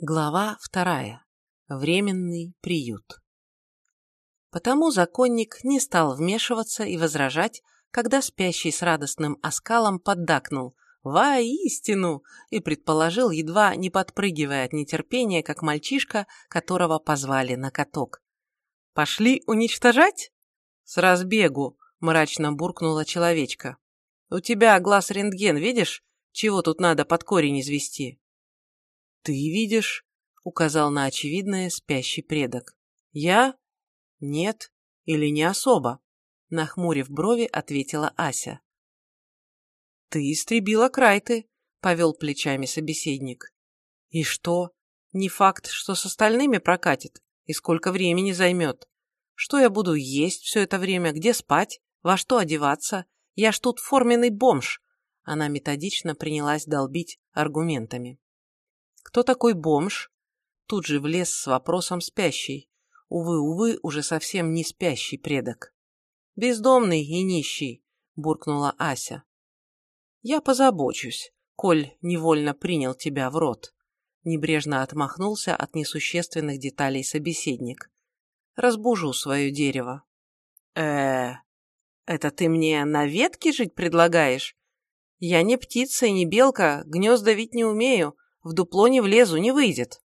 Глава вторая. Временный приют. Потому законник не стал вмешиваться и возражать, когда спящий с радостным оскалом поддакнул «Воистину!» и предположил, едва не подпрыгивая от нетерпения, как мальчишка, которого позвали на каток. «Пошли уничтожать?» «С разбегу!» – мрачно буркнула человечка. «У тебя глаз рентген, видишь? Чего тут надо под корень извести?» «Ты видишь?» — указал на очевидное спящий предок. «Я? Нет. Или не особо?» Нахмурив брови, ответила Ася. «Ты истребила крайты», — повел плечами собеседник. «И что? Не факт, что с остальными прокатит. И сколько времени займет? Что я буду есть все это время? Где спать? Во что одеваться? Я ж тут форменный бомж!» Она методично принялась долбить аргументами. «Кто такой бомж?» Тут же влез с вопросом спящий. Увы, увы, уже совсем не спящий предок. «Бездомный и нищий», — буркнула Ася. «Я позабочусь, коль невольно принял тебя в рот», — небрежно отмахнулся от несущественных деталей собеседник. «Разбужу свое дерево». э это ты мне на ветке жить предлагаешь? Я не птица и не белка, гнезда ведь не умею, в дупло не влезу, не выйдет.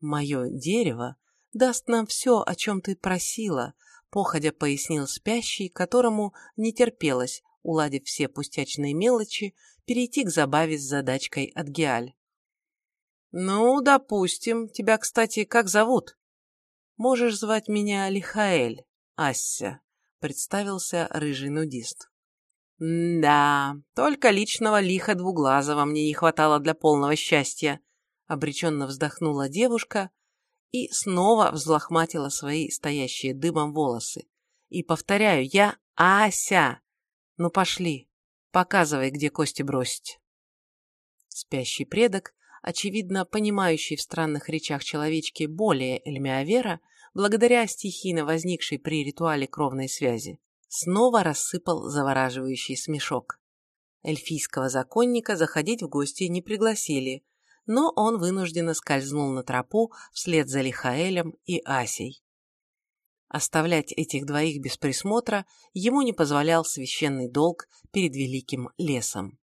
Мое дерево даст нам все, о чем ты просила, походя пояснил спящий, которому не терпелось, уладив все пустячные мелочи, перейти к забаве с задачкой от Геаль. «Ну, допустим. Тебя, кстати, как зовут?» «Можешь звать меня Лихаэль, Ася», — представился рыжий нудист. «Да, только личного лиха двуглазого мне не хватало для полного счастья», обреченно вздохнула девушка и снова взлохматила свои стоящие дымом волосы. «И повторяю, я Ася! Ну пошли, показывай, где кости бросить». Спящий предок, очевидно понимающий в странных речах человечки более Эльмиавера, благодаря стихийно возникшей при ритуале кровной связи, снова рассыпал завораживающий смешок. Эльфийского законника заходить в гости не пригласили, но он вынужденно скользнул на тропу вслед за Лихаэлем и Асей. Оставлять этих двоих без присмотра ему не позволял священный долг перед великим лесом.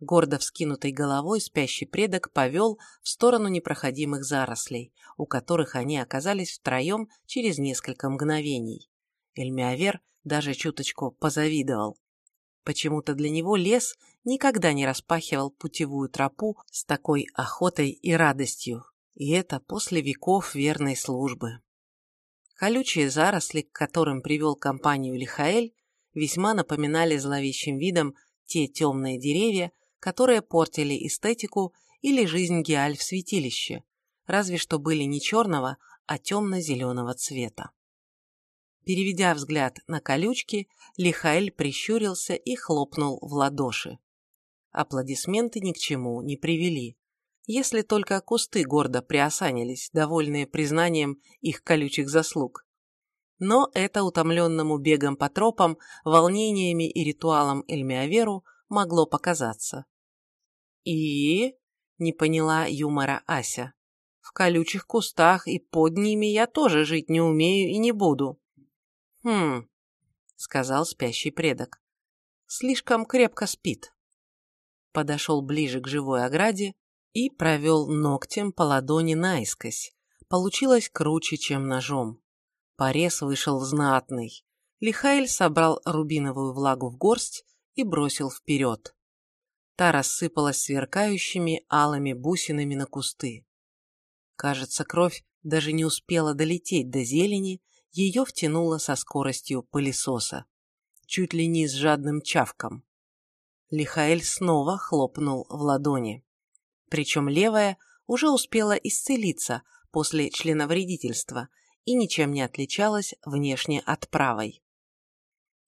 Гордо вскинутой головой спящий предок повел в сторону непроходимых зарослей, у которых они оказались втроем через несколько мгновений. Эльмиавер даже чуточку позавидовал. Почему-то для него лес никогда не распахивал путевую тропу с такой охотой и радостью, и это после веков верной службы. Колючие заросли, к которым привел компанию Лихаэль, весьма напоминали зловещим видом те темные деревья, которые портили эстетику или жизнь Геаль в святилище, разве что были не черного, а темно-зеленого цвета. Переведя взгляд на колючки, Лихаэль прищурился и хлопнул в ладоши. Аплодисменты ни к чему не привели, если только кусты гордо приосанились, довольные признанием их колючих заслуг. Но это утомленному бегом по тропам, волнениями и ритуалам Эльмиаверу могло показаться. «И?» — не поняла юмора Ася. «В колючих кустах и под ними я тоже жить не умею и не буду». «Хм», — сказал спящий предок. «Слишком крепко спит». Подошел ближе к живой ограде и провел ногтем по ладони наискось. Получилось круче, чем ножом. Порез вышел знатный. Лихаэль собрал рубиновую влагу в горсть и бросил вперед. Та рассыпалась сверкающими алыми бусинами на кусты. Кажется, кровь даже не успела долететь до зелени, ее втянуло со скоростью пылесоса, чуть ли не с жадным чавком. Лихаэль снова хлопнул в ладони. Причем левая уже успела исцелиться после членовредительства и ничем не отличалась внешне от правой.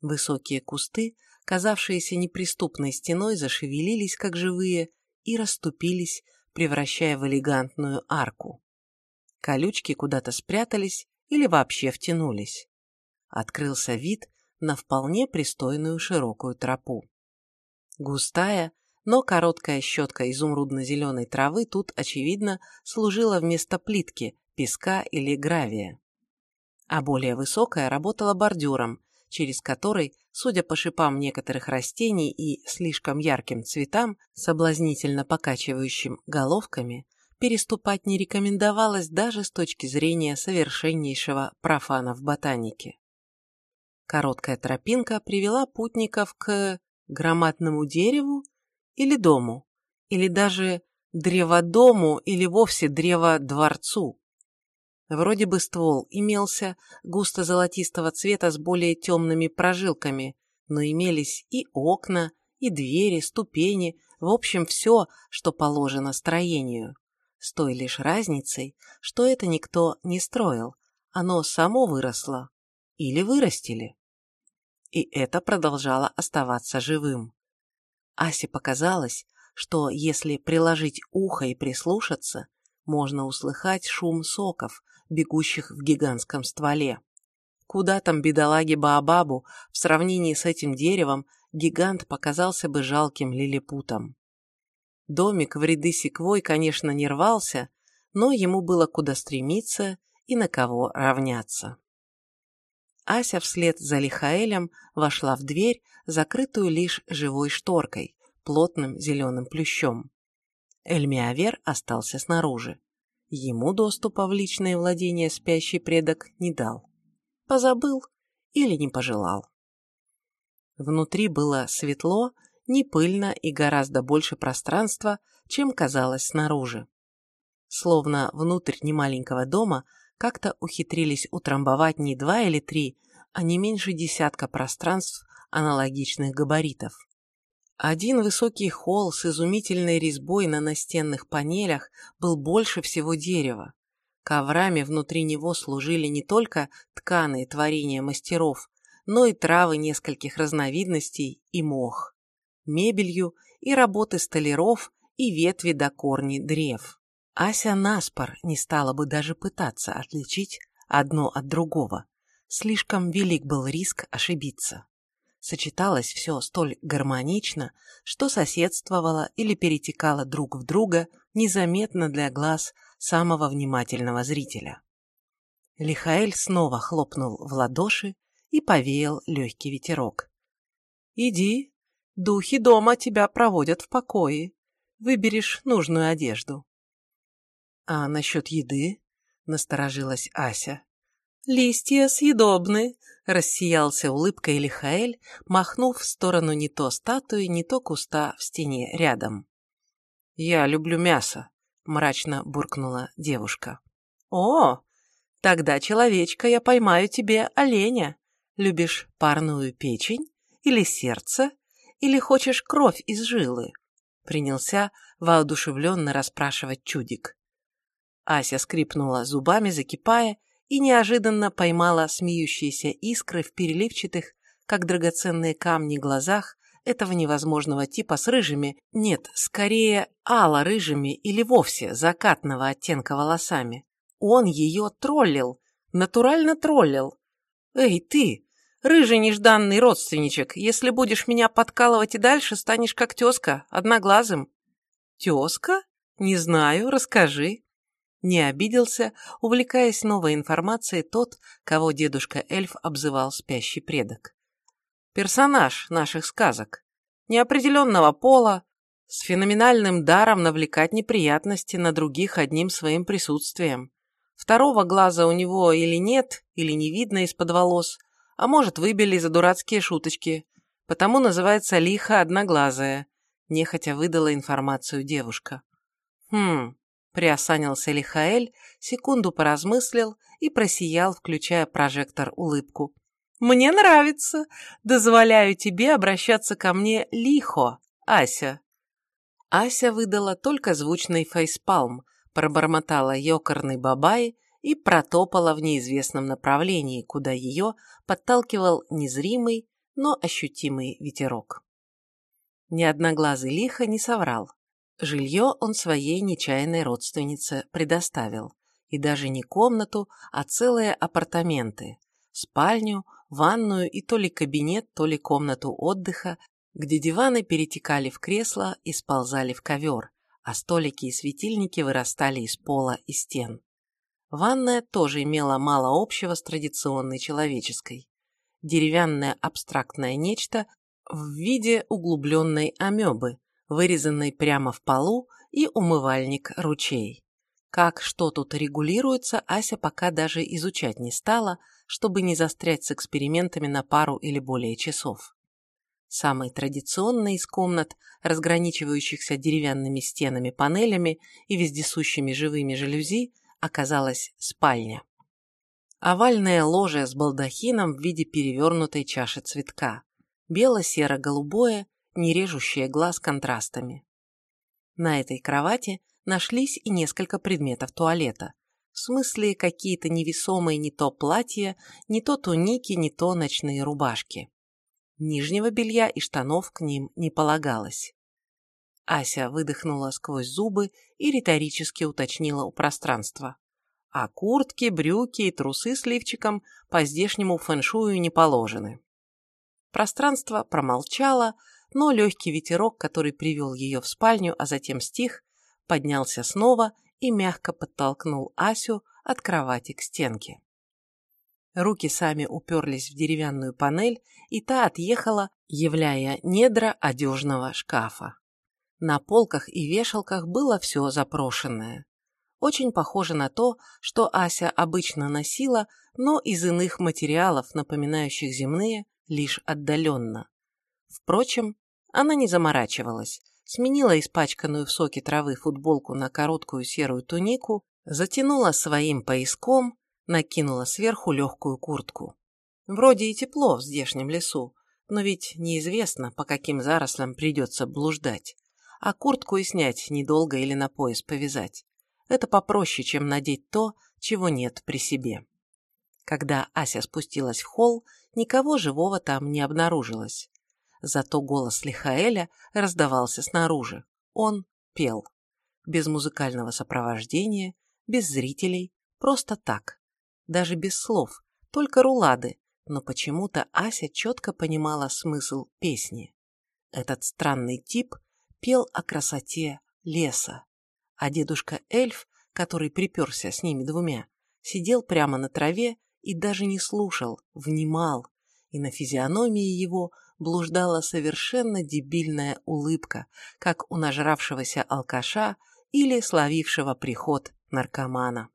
Высокие кусты, казавшиеся неприступной стеной, зашевелились, как живые, и расступились, превращая в элегантную арку. Колючки куда-то спрятались, или вообще втянулись. Открылся вид на вполне пристойную широкую тропу. Густая, но короткая щетка изумрудно-зеленой травы тут, очевидно, служила вместо плитки, песка или гравия. А более высокая работала бордюром, через который, судя по шипам некоторых растений и слишком ярким цветам, соблазнительно покачивающим головками, переступать не рекомендовалось даже с точки зрения совершеннейшего профана в ботанике. Короткая тропинка привела путников к громадному дереву или дому, или даже древодому или вовсе древодворцу. Вроде бы ствол имелся густо-золотистого цвета с более темными прожилками, но имелись и окна, и двери, ступени, в общем, все, что положено строению. С той лишь разницей, что это никто не строил, оно само выросло. Или вырастили. И это продолжало оставаться живым. Асе показалось, что если приложить ухо и прислушаться, можно услыхать шум соков, бегущих в гигантском стволе. Куда там бедолаге Баобабу, в сравнении с этим деревом, гигант показался бы жалким лилипутом. Домик в ряды секвой, конечно, не рвался, но ему было куда стремиться и на кого равняться. Ася вслед за Лихаэлем вошла в дверь, закрытую лишь живой шторкой, плотным зеленым плющом. Эльмиавер остался снаружи. Ему доступа в личное владение спящий предок не дал. Позабыл или не пожелал. Внутри было светло, не пыльно и гораздо больше пространства, чем казалось снаружи. Словно внутрь немаленького дома как-то ухитрились утрамбовать не два или три, а не меньше десятка пространств аналогичных габаритов. Один высокий холл с изумительной резьбой на настенных панелях был больше всего дерева. Коврами внутри него служили не только тканые творения мастеров, но и травы нескольких разновидностей и мох, мебелью и работы столяров и ветви до корни древ. Ася наспор не стала бы даже пытаться отличить одно от другого. Слишком велик был риск ошибиться. Сочеталось все столь гармонично, что соседствовало или перетекало друг в друга незаметно для глаз самого внимательного зрителя. Лихаэль снова хлопнул в ладоши и повеял легкий ветерок. «Иди, духи дома тебя проводят в покое. Выберешь нужную одежду. «А насчет еды?» — насторожилась Ася. «Листья съедобны», — рассиялся улыбкой Лихаэль, махнув в сторону не то статуи, не то куста в стене рядом. «Я люблю мясо», — мрачно буркнула девушка. «О, тогда, человечка, я поймаю тебе оленя. Любишь парную печень или сердце, или хочешь кровь из жилы?» Принялся воодушевленно расспрашивать чудик. Ася скрипнула зубами, закипая, и неожиданно поймала смеющиеся искры в переливчатых, как драгоценные камни, глазах этого невозможного типа с рыжими, нет, скорее ало-рыжими или вовсе закатного оттенка волосами. Он ее троллил, натурально троллил. «Эй, ты, рыжий нежданный родственничек, если будешь меня подкалывать и дальше, станешь как тезка, одноглазым». «Тезка? Не знаю, расскажи», не обиделся, увлекаясь новой информацией тот, кого дедушка-эльф обзывал спящий предок. Персонаж наших сказок. Неопределенного пола, с феноменальным даром навлекать неприятности на других одним своим присутствием. Второго глаза у него или нет, или не видно из-под волос, а может выбили за дурацкие шуточки. Потому называется лихо одноглазая, нехотя выдала информацию девушка. Хм, Приосанился Лихаэль, секунду поразмыслил и просиял, включая прожектор улыбку. «Мне нравится. Дозволяю тебе обращаться ко мне лихо, Ася». Ася выдала только звучный фейспалм, пробормотала ёкарный бабай и протопала в неизвестном направлении, куда ее подталкивал незримый, но ощутимый ветерок. Ни одноглазый лихо не соврал. Жилье он своей нечаянной родственнице предоставил. И даже не комнату, а целые апартаменты. Спальню, ванную и то ли кабинет, то ли комнату отдыха, где диваны перетекали в кресло и сползали в ковер, а столики и светильники вырастали из пола и стен. Ванная тоже имела мало общего с традиционной человеческой. Деревянное абстрактное нечто в виде углубленной амебы, вырезанной прямо в полу, и умывальник ручей. Как что тут регулируется, Ася пока даже изучать не стала, чтобы не застрять с экспериментами на пару или более часов. Самой традиционной из комнат, разграничивающихся деревянными стенами-панелями и вездесущими живыми жалюзи, оказалась спальня. Овальное ложе с балдахином в виде перевернутой чаши цветка, бело-серо-голубое, не режущее глаз контрастами. На этой кровати нашлись и несколько предметов туалета, в смысле какие-то невесомые не то платья, не то туники, не то ночные рубашки. Нижнего белья и штанов к ним не полагалось. Ася выдохнула сквозь зубы и риторически уточнила у пространства. А куртки, брюки и трусы с лифчиком по здешнему фэншую не положены. Пространство промолчало, но легкий ветерок, который привел ее в спальню, а затем стих, поднялся снова и мягко подтолкнул Асю от кровати к стенке. Руки сами уперлись в деревянную панель, и та отъехала, являя недра одежного шкафа. На полках и вешалках было все запрошенное. Очень похоже на то, что Ася обычно носила, но из иных материалов, напоминающих земные, лишь отдаленно. Впрочем, она не заморачивалась, сменила испачканную в соке травы футболку на короткую серую тунику, затянула своим пояском, накинула сверху легкую куртку. Вроде и тепло в здешнем лесу, но ведь неизвестно, по каким зарослям придется блуждать. А куртку и снять недолго или на пояс повязать. Это попроще, чем надеть то, чего нет при себе. Когда Ася спустилась в холл, никого живого там не обнаружилось. Зато голос Лихаэля раздавался снаружи. Он пел. Без музыкального сопровождения, без зрителей, просто так. Даже без слов, только рулады, но почему-то Ася четко понимала смысл песни. Этот странный тип пел о красоте леса, а дедушка-эльф, который приперся с ними двумя, сидел прямо на траве и даже не слушал, внимал, и на физиономии его блуждала совершенно дебильная улыбка, как у нажравшегося алкаша или словившего приход наркомана.